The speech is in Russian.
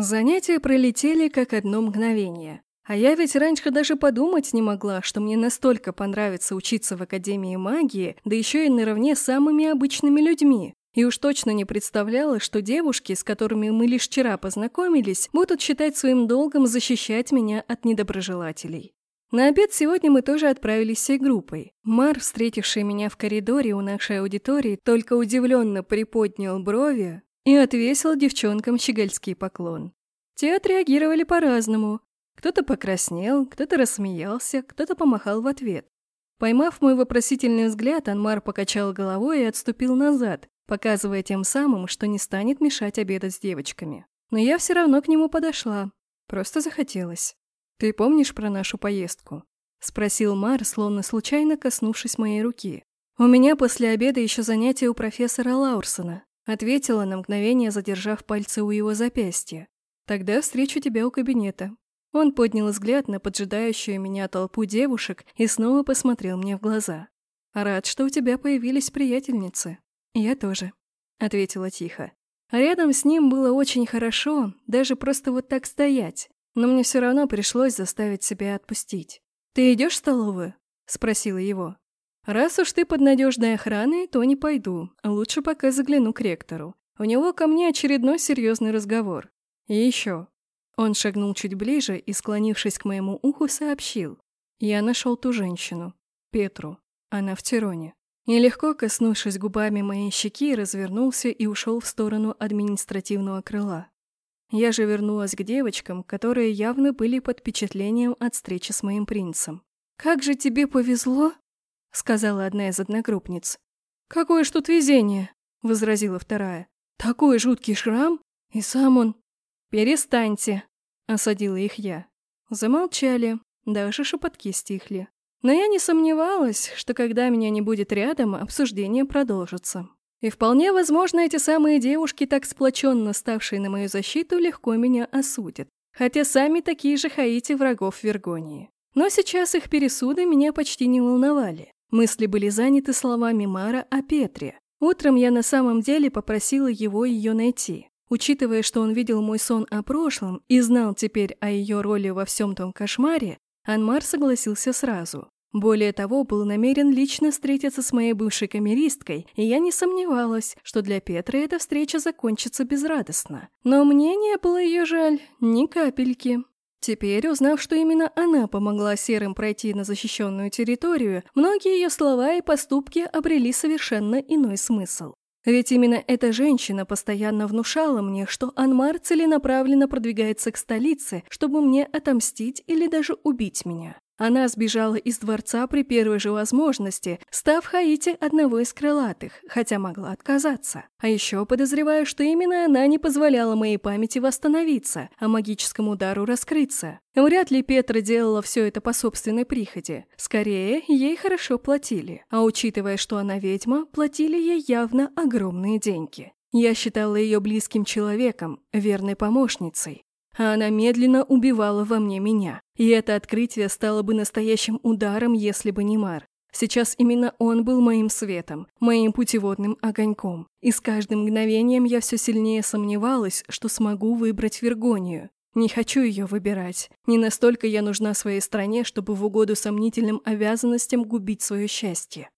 Занятия пролетели как одно мгновение. А я ведь раньше даже подумать не могла, что мне настолько понравится учиться в Академии магии, да еще и наравне с самыми обычными людьми. И уж точно не представляла, что девушки, с которыми мы лишь вчера познакомились, будут считать своим долгом защищать меня от недоброжелателей. На обед сегодня мы тоже отправились всей группой. Мар, встретивший меня в коридоре у нашей аудитории, только удивленно приподнял брови и отвесил девчонкам щегольский поклон. Те отреагировали по-разному. Кто-то покраснел, кто-то рассмеялся, кто-то помахал в ответ. Поймав мой вопросительный взгляд, Анмар покачал головой и отступил назад, показывая тем самым, что не станет мешать обедать с девочками. Но я все равно к нему подошла. Просто захотелось. «Ты помнишь про нашу поездку?» — спросил Мар, словно случайно коснувшись моей руки. «У меня после обеда еще занятие у профессора Лаурсона», — ответила на мгновение, задержав пальцы у его запястья. «Тогда встречу тебя у кабинета. Он поднял взгляд на поджидающую меня толпу девушек и снова посмотрел мне в глаза. «Рад, что у тебя появились приятельницы». «Я тоже», — ответила тихо. Рядом с ним было очень хорошо, даже просто вот так стоять, но мне все равно пришлось заставить себя отпустить. «Ты идешь в столовую?» — спросила его. «Раз уж ты под надежной охраной, то не пойду. Лучше пока загляну к ректору. У него ко мне очередной серьезный разговор. И еще. Он шагнул чуть ближе и, склонившись к моему уху, сообщил. Я нашел ту женщину. Петру. Она в Тироне. И легко коснувшись губами моей щеки, развернулся и ушел в сторону административного крыла. Я же вернулась к девочкам, которые явно были под впечатлением от встречи с моим принцем. «Как же тебе повезло!» — сказала одна из одногруппниц. «Какое ж тут везение!» — возразила вторая. «Такой жуткий шрам! И сам он...» «Перестаньте!» Осадила их я. Замолчали, даже шепотки стихли. Но я не сомневалась, что когда меня не будет рядом, обсуждение продолжится. И вполне возможно, эти самые девушки, так сплоченно ставшие на мою защиту, легко меня осудят. Хотя сами такие же хаити врагов Вергонии. Но сейчас их пересуды меня почти не волновали. Мысли были заняты словами Мара о Петре. Утром я на самом деле попросила его ее найти. Учитывая, что он видел мой сон о прошлом и знал теперь о ее роли во всем том кошмаре, Анмар согласился сразу. Более того, был намерен лично встретиться с моей бывшей камеристкой, и я не сомневалась, что для Петры эта встреча закончится безрадостно. Но мне не было ее жаль, ни капельки. Теперь, узнав, что именно она помогла серым пройти на защищенную территорию, многие ее слова и поступки обрели совершенно иной смысл. Ведь именно эта женщина постоянно внушала мне, что Анмар целенаправленно продвигается к столице, чтобы мне отомстить или даже убить меня. Она сбежала из дворца при первой же возможности, став Хаити одного из крылатых, хотя могла отказаться. А еще подозреваю, что именно она не позволяла моей памяти восстановиться, а магическому удару раскрыться. Вряд ли Петра делала все это по собственной прихоти. Скорее, ей хорошо платили. А учитывая, что она ведьма, платили ей явно огромные деньги. Я считала ее близким человеком, верной помощницей а она медленно убивала во мне меня. И это открытие стало бы настоящим ударом, если бы не Мар. Сейчас именно он был моим светом, моим путеводным огоньком. И с каждым мгновением я все сильнее сомневалась, что смогу выбрать Вергонию. Не хочу ее выбирать. Не настолько я нужна своей стране, чтобы в угоду сомнительным обязанностям губить свое счастье.